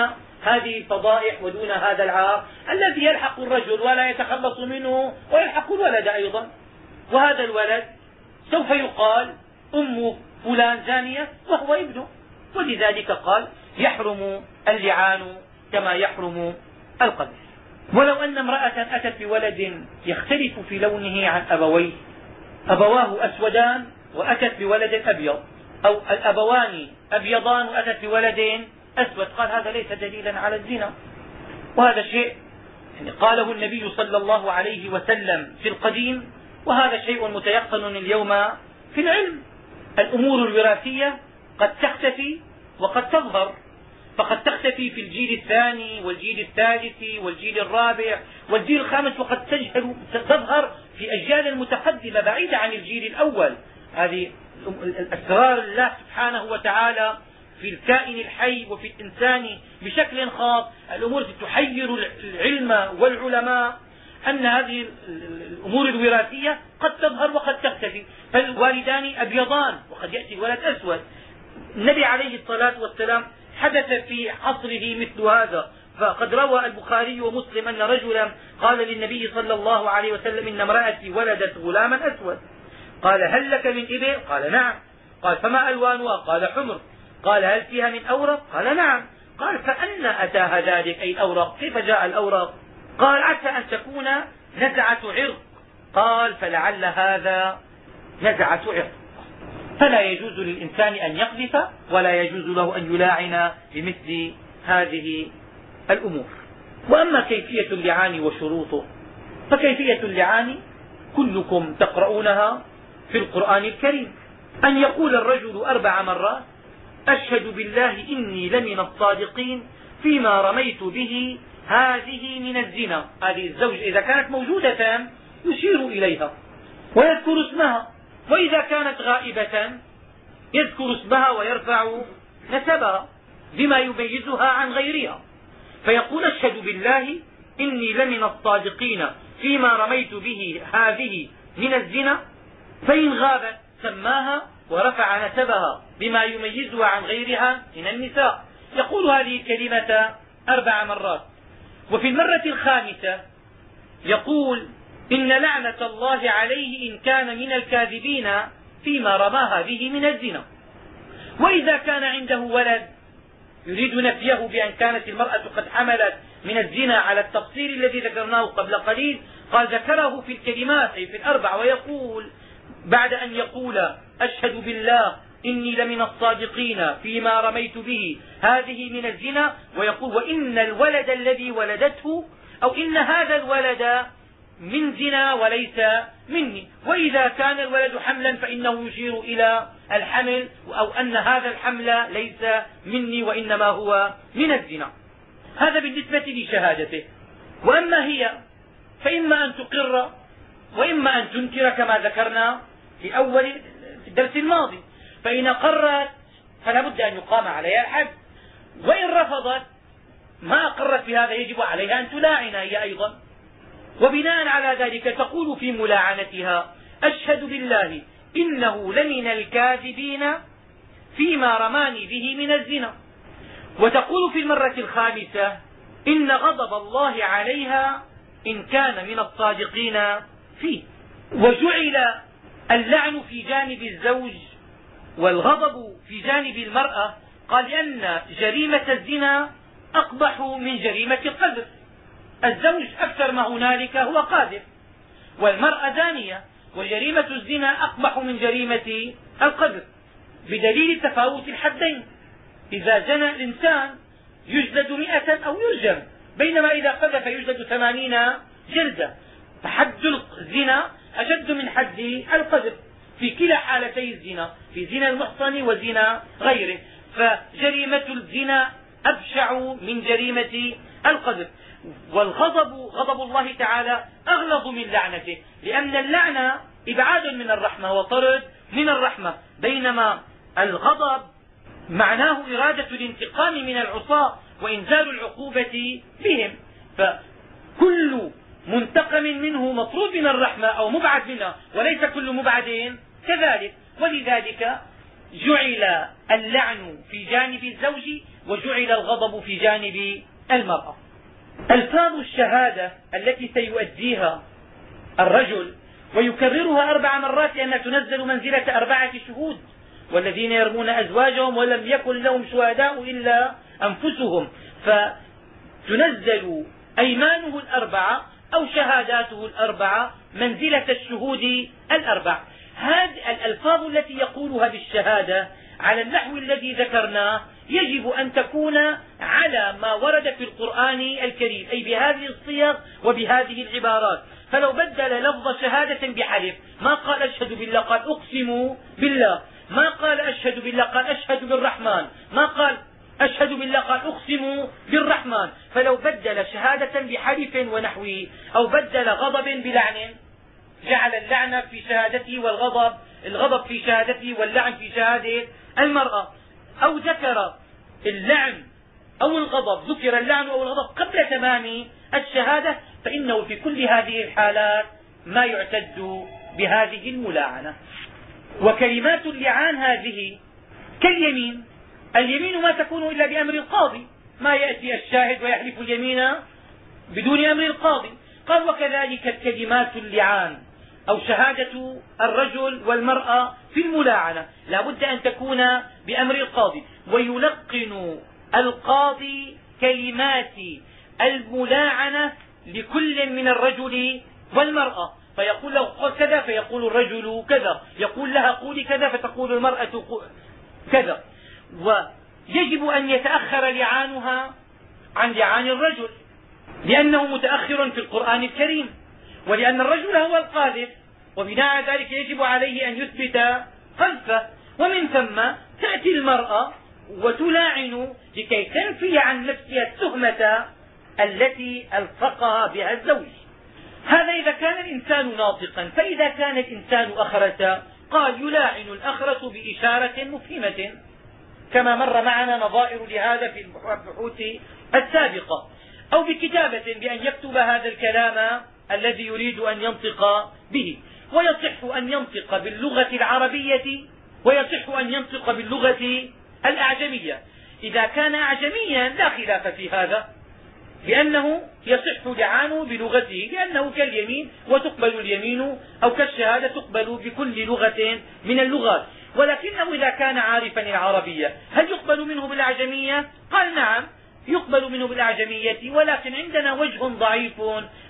B: هذه الفضائح ودون هذا العار الذي يلحق الرجل ولا يتخلص منه ويلحق الولد أيضا. وهذا الولد سوف يقال أم فلان زانية وهو ابنه. ولذلك قال يحرم اللعان كما يحرم القذف ولو أن امرأة أتت بولد يختلف في لونه عن أبويه. أبواه أسودان وأتت بولد أبيض. أو الأبوان أبيضان وأتت بولد أسود قال هذا ليس دليلا على الزنا. وهذا شيء يعني قاله النبي صلى الله عليه وسلم في القديم وهذا شيء متيقن اليوم في العلم. الأمور الوراثية قد تختفي وقد تظهر. فقد تختفي في الجيل الثاني والجيل الثالث والجيل الرابع والجيل الخامس وقد تظهر في أجيال متقدمة بعيدة عن الجيل الأول. هذه أسرار الله سبحانه وتعالى في الكائن الحي وفي الإنسان بشكل خاص. الأمور التي تحير العلم والعلماء أن هذه الأمور الوراثية قد تظهر وقد تختفي. فالوالدان أبيضان وقد يأتي الولد أسود. النبي عليه الصلاة والسلام حدث في عصره مثل هذا. فقد روى البخاري ومسلم أن رجلا قال للنبي صلى الله عليه وسلم إن امرأتي ولدت غلاما أسود. قال هل لك من إبل؟ قال نعم. قال فما ألوانها؟ قال حمر. قال هل فيها من أورق؟ قال نعم. قال فأنا أتاها ذلك. أي الأورق؟ كيف جاء الأورق؟ قال عسى أن تكون نزعة عرق. قال فلعل هذا نزعة عرق. فلا يجوز للإنسان أن يقذف ولا يجوز له أن يلاعن بمثل هذه الأمور. وأما كيفية اللعان وشروطه فكيفية اللعان كلكم تقرؤونها في القرآن الكريم. أن يقول الرجل أربع مرات أشهد بالله إني لمن الصادقين فيما رميت به هذه من الزنا. هذه الزوجة إذا كانت موجودة يشير إليها ويذكر اسمها. وإذا كانت غائبة يذكر اسمها ويرفع نسبها بما يميزها عن غيرها. فيقول أشهد بالله إني لمن الصادقين فيما رميت به هذه من الزنا. فإن غابت سماها ورفع نسبها بما يميزها عن غيرها من النساء. يقول هذه الكلمة أربع مرات. وفي المرة الخامسة يقول إن لعنة الله عليه إن كان من الكاذبين فيما رماها به من الزنا. وإذا كان عنده ولد يريد نفيه بأن كانت المرأة قد حملت من الزنا على التفصيل الذي ذكرناه قبل قليل قال ذكره في الكلمات أي في الأربع ويقول بعد أن يقول أشهد بالله إني لمن الصادقين فيما رميت به. هذه من الزنا. ويقول وإن الولد الذي ولدته أو إن هذا الولد من زنا وليس مني. وإذا كان الولد حملا فإنه يشير إلى الحمل أو أن هذا الحمل ليس مني وإنما هو من الزنا. هذا بالنسبة لشهادته. وأما هي فإما أن تقر وإما أن تنكر كما ذكرنا في أول الدرس الماضي. فإن اقرت فلا بد أن يقام عليها الحد وإن رفضت ما أقرت بهذا يجب عليها أن تلاعن هي أيضا. وبناء على ذلك تقول في ملاعنتها أشهد بالله إنه لمن الكاذبين فيما رماني به من الزنا. وتقول في المرة الخامسة إن غضب الله عليها إن كان من الصادقين فيه. وجعل اللعن في جانب الزوج والغضب في جانب المرأة قال لأن جريمة الزنا أقبح من جريمة القذف. الزوج أكثر ما هنالك هو قاذف. والمرأة زانية وجريمة الزنا أقبح من جريمة القذف. بدليل تفاوت الحدين إذا زنى الإنسان يجلد مئة أو يرجم. بينما إذا قذف يجلد ثمانين جلدة. فحد الزنا أشد من حد القذف في كلا حالتي الزنا في زنا المحصن وزنا غيره. فجريمة الزنا أبشع من جريمة القذف والغضب غضب الله تعالى أغلظ من لعنته لأن اللعنة إبعاد من الرحمة وطرد من الرحمة. بينما الغضب معناه إرادة الانتقام من العصاة وإنزال العقوبة بهم. فكل منتقم منه مطرود من الرحمة أو مبعد منها وليس كل مبعد كذلك ولذلك جعل اللعن في جانب الزوج وجعل الغضب في جانب المرأة. ألفاظ الشهادة التي سيؤديها الرجل ويكررها أربع مرات لأنها تنزل منزلة أربعة شهود والذين يرمون أزواجهم ولم يكن لهم شهداء إلا أنفسهم. فتنزل أيمانه الأربعة أو شهاداته الأربعة منزلة الشهود الأربع. هذه الألفاظ التي يقولها بالشهادة على النحو الذي ذكرناه يجب أن تكون على ما ورد في القرآن الكريم أي بهذه الصيغ وبهذه العبارات. فلو بدل لفظ شهادة بحلف ما قال أشهد بالله؟ قال أقسم بالله. ما قال أشهد بالله؟ قال أشهد بالرحمن. ما قال أشهد بالله قال أقسم بالرحمن. فلو بدل شهادة بحلف ونحوه أو بدل غضب بلعن جعل اللعن في شهادته والغضب الغضب في شهادته واللعن في شهادة. المرأة أو ذكر اللعن أو الغضب ذكر اللعن أو الغضب قبل تمام الشهادة فإنه في كل هذه الحالات ما يعتد بهذه الملاعنة وكلمات اللعان هذه كاليمين. اليمين ما تكون إلا بأمر القاضي. ما يأتي الشاهد ويحلف اليمين بدون أمر القاضي. قال وكذلك الكلمات اللعان أو شهادة الرجل والمرأة في الملاعنة. لا بد أن تكون بأمر القاضي. ويلقن القاضي كلمات الملاعنة لكل من الرجل والمرأة. فيقول له قل كذا فيقول الرجل كذا. يقول لها قولي كذا فتقول المرأة كذا. ويجب أن يتأخر لعانها عن لعان الرجل لأنه متأخر في القرآن الكريم ولأن الرجل هو القاذف وبناء ذلك يجب عليه أن يثبت قذفه ومن ثم تأتي المرأة وتلاعن لكي تنفي عن نفسها التهمة التي الصقها بها الزوج. هذا إذا كان الإنسان ناطقا فإذا كان الإنسان أخرة قال يلاعن الأخرة بإشارة مفهمة كما مر معنا نظائر لهذا في البحوث السابقة أو بكتابة بأن يكتب هذا الكلام الذي يريد أن ينطق به ويصح أن ينطق باللغة العربية ويصح أن ينطق باللغة الأعجمية. إذا كان أعجميا لا خلاف في هذا لأنه يصح لعانه بلغته لأنه كاليمين وتقبل اليمين أو كالشهادة تقبل بكل لغة من اللغات. ولكنه إذا كان عارفا العربية هل يقبل منه بالأعجمية؟ قال نعم يقبل منه بالأعجمية ولكن عندنا وجه ضعيف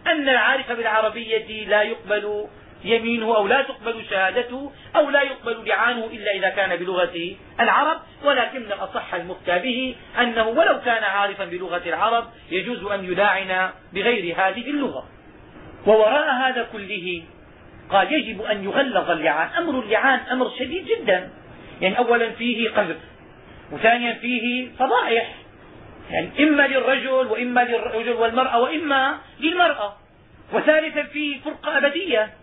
B: أن العارف بالعربية لا يقبل يمينه أو لا تقبل شهادته أو لا يقبل لعانه إلا إذا كان بلغة العرب ولكن الأصح المفتى به أنه ولو كان عارفا بلغة العرب يجوز أن يلاعن بغير هذه اللغة. ووراء هذا كله قال يجب أن يغلظ اللعان. أمر اللعان أمر شديد جدا. يعني أولا فيه قذف وثانيا فيه فضائح. يعني إما للرجل وإما للرجل والمرأة وإما للمرأة. وثالثا فيه فرقة أبدية.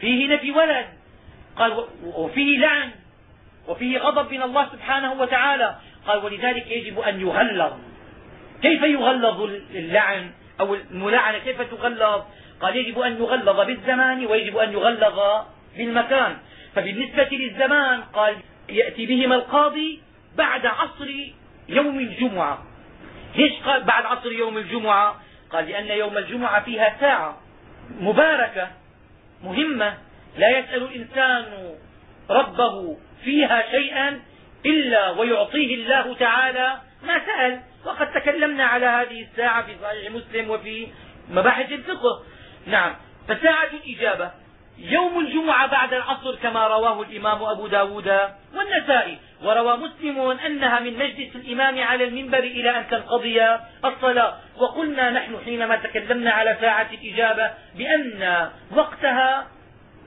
B: فيه نفي ولد. قال وفيه لعن. وفيه غضب من الله سبحانه وتعالى. قال ولذلك يجب أن يغلظ. كيف يغلظ اللعن أو الملاعنة كيف تغلظ؟ قال يجب أن يغلظ بالزمان ويجب أن يغلظ بالمكان. فبالنسبة للزمان قال يأتي بهما القاضي بعد عصر يوم الجمعة. ليش قال بعد عصر يوم الجمعة؟ قال لأن يوم الجمعة فيها ساعة مباركة مهمة. لا يسأل الإنسان ربه فيها شيئا إلا ويعطيه الله تعالى ما سأل. وقد تكلمنا على هذه الساعة في صحيح مسلم وفي مباحث الفقه. نعم. فساعة الإجابة. يوم الجمعة بعد العصر كما رواه الإمام أبو ب داود والنسائي. وروى مسلم أنها من مجلس الإمام على المنبر إلى أن تنقضي الصلاة. وقلنا نحن حينما تكلمنا على ساعة الإجابة بأن وقتها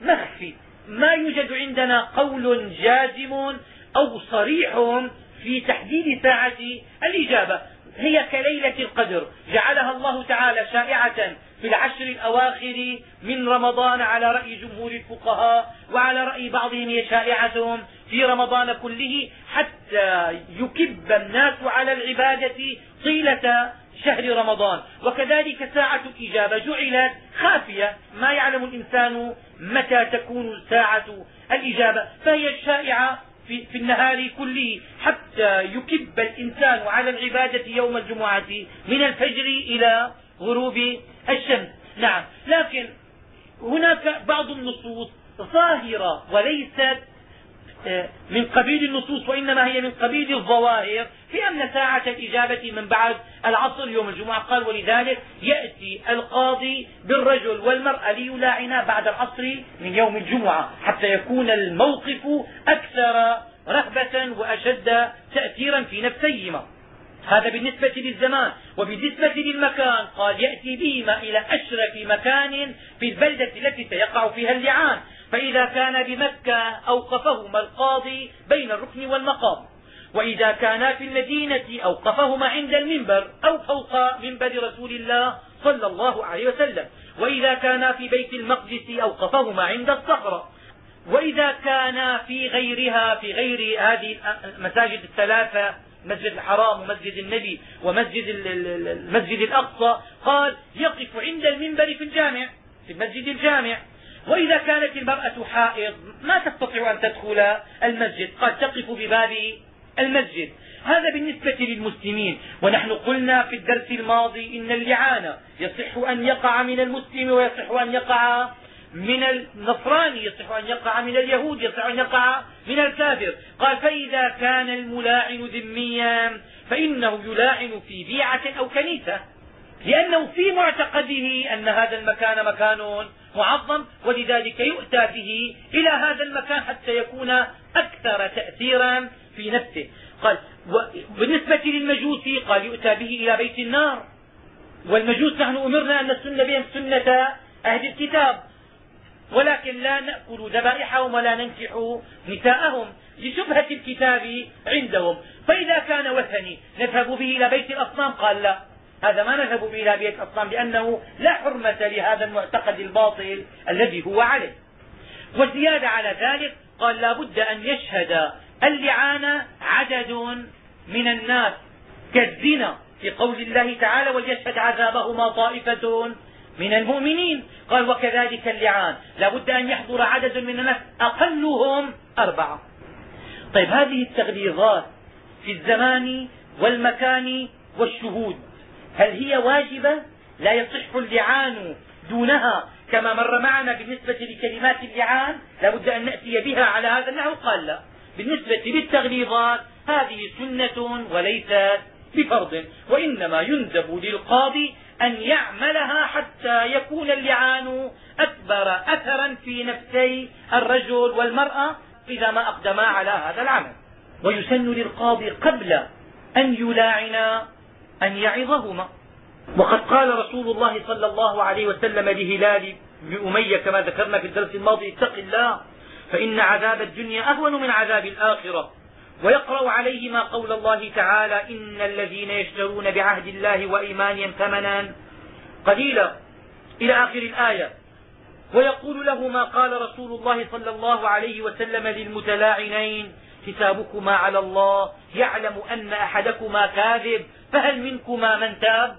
B: مخفي. ما يوجد عندنا قول جازم أو صريح في تحديد ساعة الإجابة. هي كليلة القدر. جعلها الله تعالى شائعة في العشر الأواخر من رمضان على رأي جمهور الفقهاء وعلى رأي بعضهم هي شائعة في رمضان كله حتى يكب الناس على العبادة طيلة شهر رمضان. وكذلك ساعة الإجابة جعلت خافية. ما يعلم الإنسان متى تكون ساعة الإجابة. فهي الشائعة في, في النهار كله حتى يكب الإنسان على العبادة يوم الجمعة من الفجر إلى غروب الشمس. نعم. لكن هناك بعض النصوص ظاهرة وليست آه، من قبيل النصوص وإنما هي من قبيل الظواهر في أن ساعة الإجابة من بعد العصر يوم الجمعة. قال ولذلك يأتي القاضي بالرجل والمرأة ليلاعنا بعد العصر من يوم الجمعة حتى يكون الموقف أكثر رهبة وأشد تأثيرا في نفسيهما هذا بالنسبة للزمان وبالنسبة للمكان. قال يأتي بهما إلى أشرف مكان في البلدة التي سيقع فيها اللعان. فإذا كان بمكة أوقفهما القاضي بين الركن والمقام. وإذا كانا في المدينة أوقفهما عند المنبر أو فوق منبر رسول الله صلى الله عليه وسلم. وإذا كانا في بيت المقدس أوقفهما عند الصخرة. وإذا كانا في غيرها في غير هذه المساجد الثلاثة المسجد الحرام ومسجد النبي ومسجد المسجد الأقصى قال يقف عند المنبر في الجامع في المسجد الجامع. وإذا كانت المرأة حائض ما تستطيع أن تدخل المسجد قد تقف بباب المسجد. هذا بالنسبة للمسلمين. ونحن قلنا في الدرس الماضي إن اللعان يصح أن يقع من المسلم ويصح أن يقع من النصراني يصح أن يقع من اليهود يصح أن يقع من الكافر. قال فإذا كان الملاعن ذميا فإنه يلاعن في بيعة أو كنيسة لأنه في معتقده أن هذا المكان مكان معظم ولذلك يؤتى به إلى هذا المكان حتى يكون أكثر تأثيرا في نفسه. قال بالنسبة للمجوس قال يؤتى به إلى بيت النار. والمجوس نحن أمرنا أن نسن بهم سنة أهل الكتاب. ولكن لا نأكل ذبائحهم ولا ننكح نساءهم لشبهة الكتاب عندهم. فإذا كان وثني نذهب به إلى بيت الأصنام؟ قال لا. هذا ما نذهب به إلى بيت الأصنام لأنه لا حرمة لهذا المعتقد الباطل الذي هو عليه. والزيادة على ذلك قال لا بد أن يشهد اللعان عدد من الناس كالزنا في قول الله تعالى وليشهد عذابهما طائفة من المؤمنين. قال وكذلك اللعان. لا بد أن يحضر عدد من الناس. أقلهم أربعة. طيب هذه التغليظات في الزمان والمكان والشهود هل هي واجبة؟ لا يصح اللعان دونها كما مر معنا بالنسبة لكلمات اللعان. لا بد أن نأتي بها على هذا النحو. قال لا. بالنسبة للتغليظات هذه سنة وليست بفرض وإنما يندب للقاضي أن يعملها حتى يكون اللعان أكبر أثرا في نفسي الرجل والمرأة إذا ما أقدما على هذا العمل. ويسن للقاضي قبل أن يلاعن أن يعظهما. وقد قال رسول الله صلى الله عليه وسلم لهلال بن أمية كما ذكرنا في الدرس الماضي اتق الله فإن عذاب الدنيا أهون من عذاب الآخرة. ويقرأ عليهما قول الله تعالى إن الذين يشترون بعهد الله وإيمانهم ثمنا قليلا إلى آخر الآية. ويقول لهما قال رسول الله صلى الله عليه وسلم للمتلاعنين حسابكما على الله يعلم أن أحدكما كاذب فهل منكما من تاب؟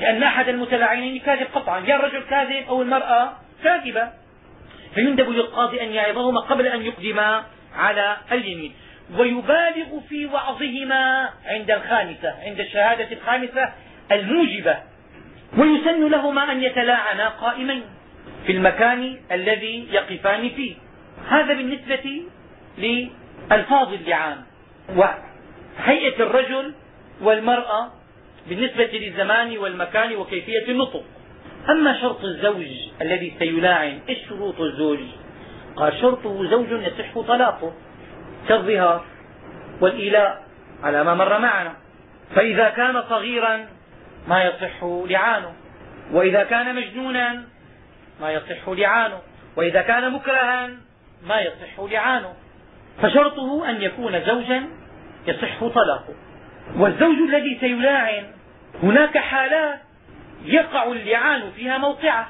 B: لأن أحد المتلاعنين كاذب قطعا. يا الرجل كاذب أو المرأة كاذبة. فيندب للقاضي أن يعظهما قبل أن يقدما على اليمين. ويبالغ في وعظهما عند الخامسة عند الشهادة الخامسة الموجبة. ويسن لهما أن يتلاعنا قائمين في المكان الذي يقفان فيه. هذا بالنسبة لألفاظ اللعان. وهيئة الرجل والمرأة بالنسبة للزمان والمكان وكيفية النطق. أما شرط الزوج الذي سيلاعن إيش شروط الزوج؟ قال شرطه زوج يصح طلاقه. كالظهار والإيلاء على ما مر معنا. فإذا كان صغيرا ما يصح لعانه وإذا كان مجنونا ما يصح لعانه وإذا كان مكرها ما يصح لعانه. فشرطه أن يكون زوجا يصح طلاقه. والزوج الذي سيلاعن هناك حالات يقع اللعان فيها موقعة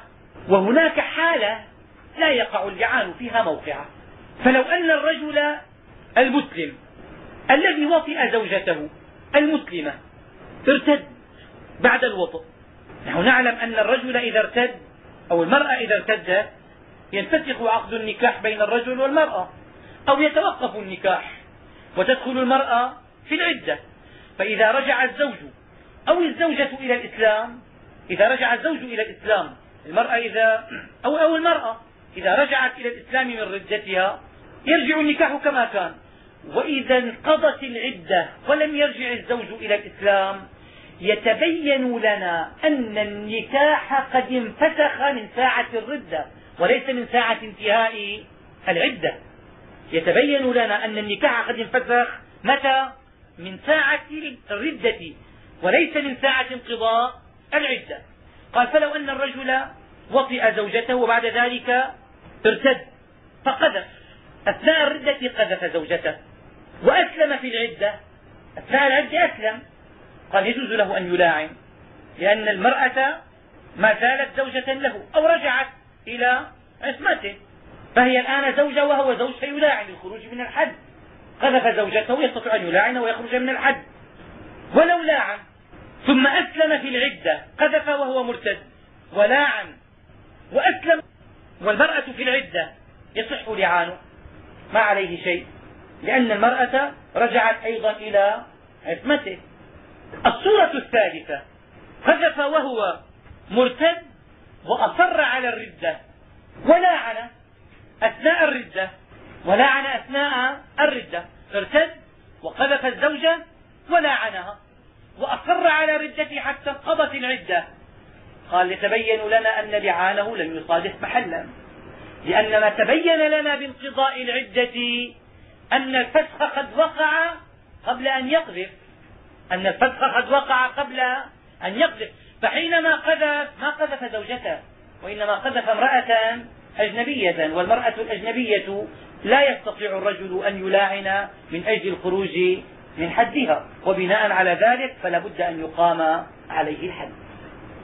B: وهناك حالة لا يقع اللعان فيها موقعة. فلو أن الرجل المسلم الذي وطئ زوجته المسلمة ارتد بعد الوطء. نحن نعلم أن الرجل إذا ارتد أو المرأة إذا ارتدت ينفسخ عقد النكاح بين الرجل والمرأة أو يتوقف النكاح وتدخل المرأة في العدة. فإذا رجع الزوج أو الزوجة إلى الإسلام إذا رجع الزوج إلى الإسلام المرأة إذا أو, أو المرأة إذا رجعت إلى الإسلام من ردتها يرجع النكاح كما كان. وإذا انقضت العدة ولم يرجع الزوج إلى الإسلام يتبين لنا أن النكاح قد انفسخ من ساعة الردة وليس من ساعة انتهاء العدة. يتبين لنا أن النكاح قد انفسخ متى؟ من ساعة الردة وليس من ساعة انقضاء العدة. قال فلو أن الرجل وطئ زوجته وبعد ذلك ارتد فقذف أثناء الردة قذف زوجته. وأسلم في العدة. أثناء العدة أسلم قال يجوز له أن يلاعن لأن المرأة ما زالت زوجة له أو رجعت إلى عصمته. فهي الآن زوجة وهو زوج فيلاعن للخروج من الحد. قذف زوجته يستطيع أن يلاعن ويخرج من الحد. ولو لاعن ثم أسلم في العدة. قذف وهو مرتد ولاعن وأسلم. والمرأة في العدة يصح لعانه. ما عليه شيء. لأن المرأة رجعت أيضا إلى عصمته. الصورة الثالثة قذف وهو مرتد وأصر على الردة ولاعن أثناء الردة ولعن أثناء الردة. ارتد وقذف الزوجة ولاعنها وأصر على ردته حتى انقضت العدة. قال يتبين لنا أن لعانه لم يصادف محلا لأن ما تبين لنا بانقضاء العدة أن الفسخ قد وقع قبل أن يقذف. أن الفسخ قد وقع قبل أن يقذف. فحينما قذف ما قذف زوجته وإنما قذف امرأة أجنبية. والمرأة الأجنبية لا يستطيع الرجل أن يلاعن من أجل الخروج من حدها. وبناء على ذلك فلا بد أن يقام عليه الحد.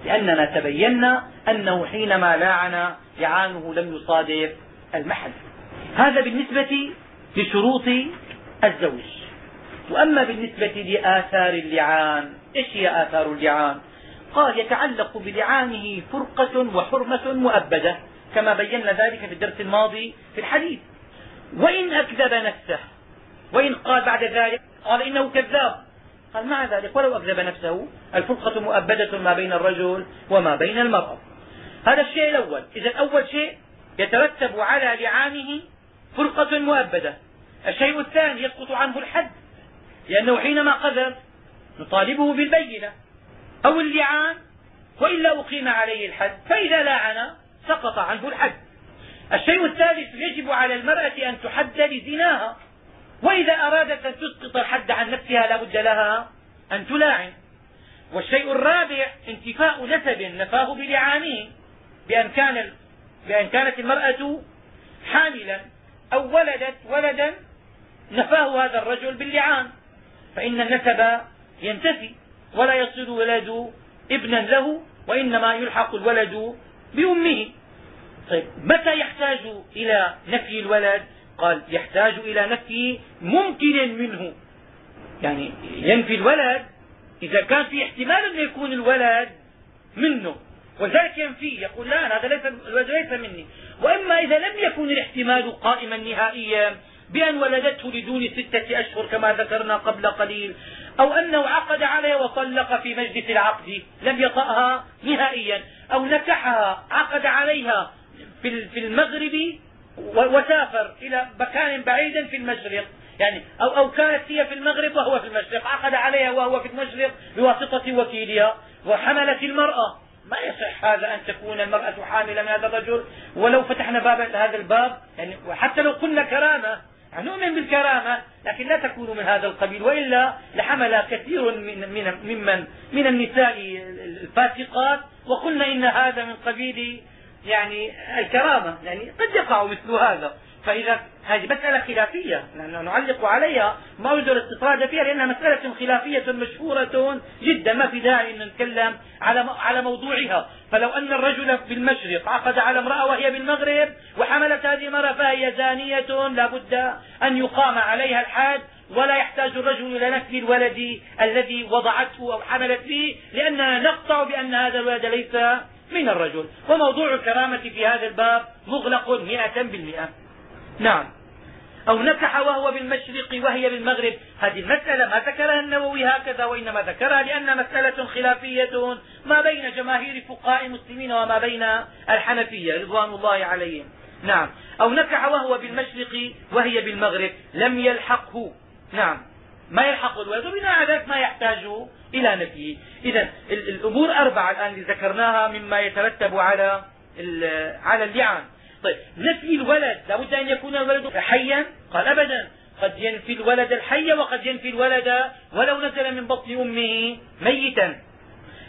B: لأننا تبينا أنه حينما لاعن لعانه لم يصادف المحل. هذا بالنسبة لشروط الزوج. وأما بالنسبة لآثار اللعان إيش هي آثار اللعان؟ قال يتعلق بلعانه فرقة وحرمة مؤبدة كما بينا ذلك في الدرس الماضي في الحديث. وإن أكذب نفسه وإن قال بعد ذلك قال إنه كذاب. قال مع ذلك ولو أكذب نفسه الفرقة مؤبدة ما بين الرجل وما بين المرأة. هذا الشيء الأول. إذا أول شيء يترتب على لعانه فرقة مؤبدة. الشيء الثاني يسقط عنه الحد لأنه حينما قذف نطالبه بالبينة أو اللعان وإلا أقيم عليه الحد فإذا لاعن سقط عنه الحد. الشيء الثالث يجب على المرأة أن تحد لزناها وإذا أرادت أن تسقط الحد عن نفسها لا بد لها أن تلاعن. والشيء الرابع انتفاء نسب نفاه بلعانه بأن, كان بأن كانت المرأة حاملا. أو ولدت ولدا نفاه هذا الرجل باللعان فإن النسب ينتفي ولا يصير ولد ابنا له وإنما يلحق الولد بأمه. طيب متى يحتاج إلى نفي الولد؟ قال يحتاج إلى نفي ممكن منه. يعني ينفي الولد إذا كان في احتمال أن يكون الولد منه ولذلك ينفيه يقول لا هذا ليس الولد ليس مني. وإما إذا لم يكن الاحتمال قائما نهائيا بأن ولدته لدون ستة أشهر كما ذكرنا قبل قليل أو أنه عقد عليها وطلق في مجلس العقد لم يطأها نهائيا أو نكحها عقد عليها في المغرب وسافر إلى مكان بعيد في المشرق يعني أو, أو كانت هي في المغرب وهو في المشرق عقد عليها وهو في المشرق بواسطة وكيلها وحملت المرأة. ما يصح هذا أن تكون المرأة حاملة من هذا الرجل ولو فتحنا باب هذا الباب يعني وحتى لو قلنا كرامة نؤمن بالكرامة لكن لا تكون من هذا القبيل وإلا لحمل كثير من, من ممن من النساء الفاسقات وقلنا إن هذا من قبيل يعني الكرامة يعني قد يقع مثل هذا. فإذا هذه مسألة خلافية. نحن نعلق عليها ما أريد الاستطراد فيها لأنها مسألة خلافية مشهورة جدا. ما في داعي أن نتكلم على على موضوعها. فلو أن الرجل بالمشرق عقد على امرأة وهي بالمغرب وحملت هذه المرأة فهي زانية. لا بد أن يقام عليها الحد ولا يحتاج الرجل إلى نفي الولد الذي وضعته أو حملت به لأننا نقطع بأن هذا الولد ليس من الرجل. وموضوع الكرامة في هذا الباب مغلق مئة بالمئة. نعم. أو نكح وهو بالمشرق وهي بالمغرب. هذه المسألة ما ذكرها النووي هكذا وإنما ذكرها لأن مسألة خلافية. ما بين جماهير فقهاء المسلمين وما بين الحنفية رضوان الله عليهم. نعم. أو نكح وهو بالمشرق وهي بالمغرب. لم يلحقه. نعم. ما يلحق الولد. وبناء على ذلك ما يحتاج إلى نفيه. إذا الأمور أربعة الآن اللي ذكرناها مما يترتب على على اللعان. طيب نفي الولد لابد أن يكون الولد حيا؟ قال أبدا. قد ينفي الولد الحي وقد ينفي الولد ولو نزل من بطن أمه ميتا.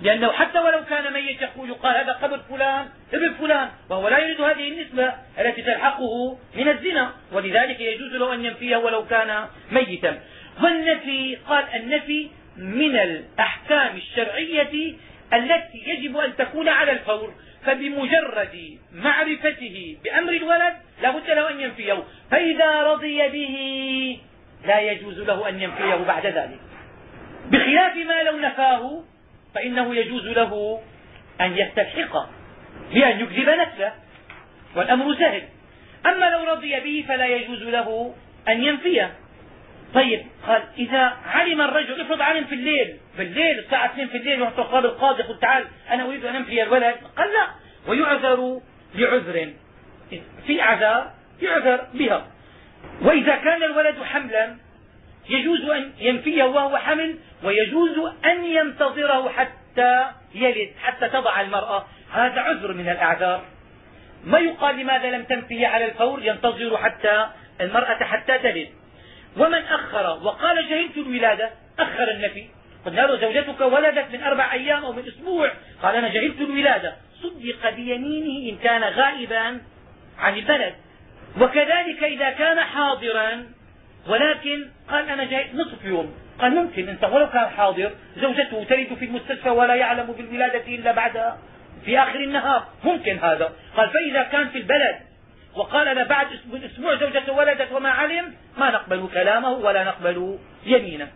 B: لأنه حتى ولو كان ميت يقول يقال هذا قبر فلان ابن فلان وهو لا يريد هذه النسبة التي تلحقه من الزنا. ولذلك يجوز له أن ينفيه ولو كان ميتا. والنفي قال النفي من الأحكام الشرعية التي يجب أن تكون على الفور. فبمجرد معرفته بأمر الولد لا بد له أن ينفيه. فإذا رضي به لا يجوز له أن ينفيه بعد ذلك. بخلاف ما لو نفاه فإنه يجوز له أن يستلحق بأن يكذب نفسه والأمر سهل. أما لو رضي به فلا يجوز له أن ينفيه. طيب قال إذا علم الرجل افرض علم في الليل. في الليل الساعة 2 في الليل وقت قال القاضي قل تعال أنا أريد أن أنفي الولد. قال لا. ويعذر بعذر. في اعذار يعذر بها. وإذا كان الولد حملا يجوز أن ينفيه وهو حمل ويجوز أن ينتظره حتى يلد حتى تضع المرأة. هذا عذر من الأعذار. ما يقال لماذا لم تنفيه على الفور؟ ينتظر حتى المرأة حتى تلد. ومن أخر وقال جهلت الولادة أخر النفي. قلنا له زوجتك ولدت من أربع أيام أو من أسبوع. قال أنا جهلت الولادة. صدق بيمينه إن كان غائبا عن البلد. وكذلك إذا كان حاضرا ولكن قال أنا جاي نصف يوم. قال ممكن انت ولو كان حاضر زوجته تلد في المستشفى ولا يعلم بالولادة إلا بعد في آخر النهار. ممكن هذا. قال فإذا كان في البلد وقال أنا بعد أسبوع زوجته ولدت وما علم ما نقبل كلامه ولا نقبل يمينه.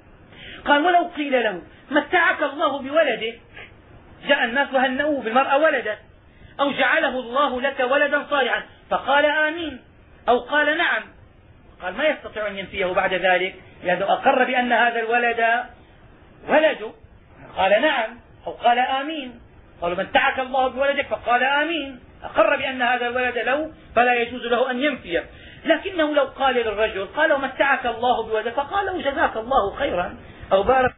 B: قال ولو قيل له متعك الله بولدك جاء الناس وهنؤوه بالمرأة ولدت. أو جعله الله لك ولدا صالحا؟ فقال آمين. أو قال نعم. قال ما يستطيع أن ينفيه بعد ذلك لأنه أقر بأن هذا الولد ولده قال نعم. أو قال آمين. قالوا متعك الله بولدك؟ فقال آمين. أقر بأن هذا الولد له فلا يجوز له أن ينفيه لكنه لو قال للرجل قال متعك الله بولدك فقال جزاك الله خيرا أو بارك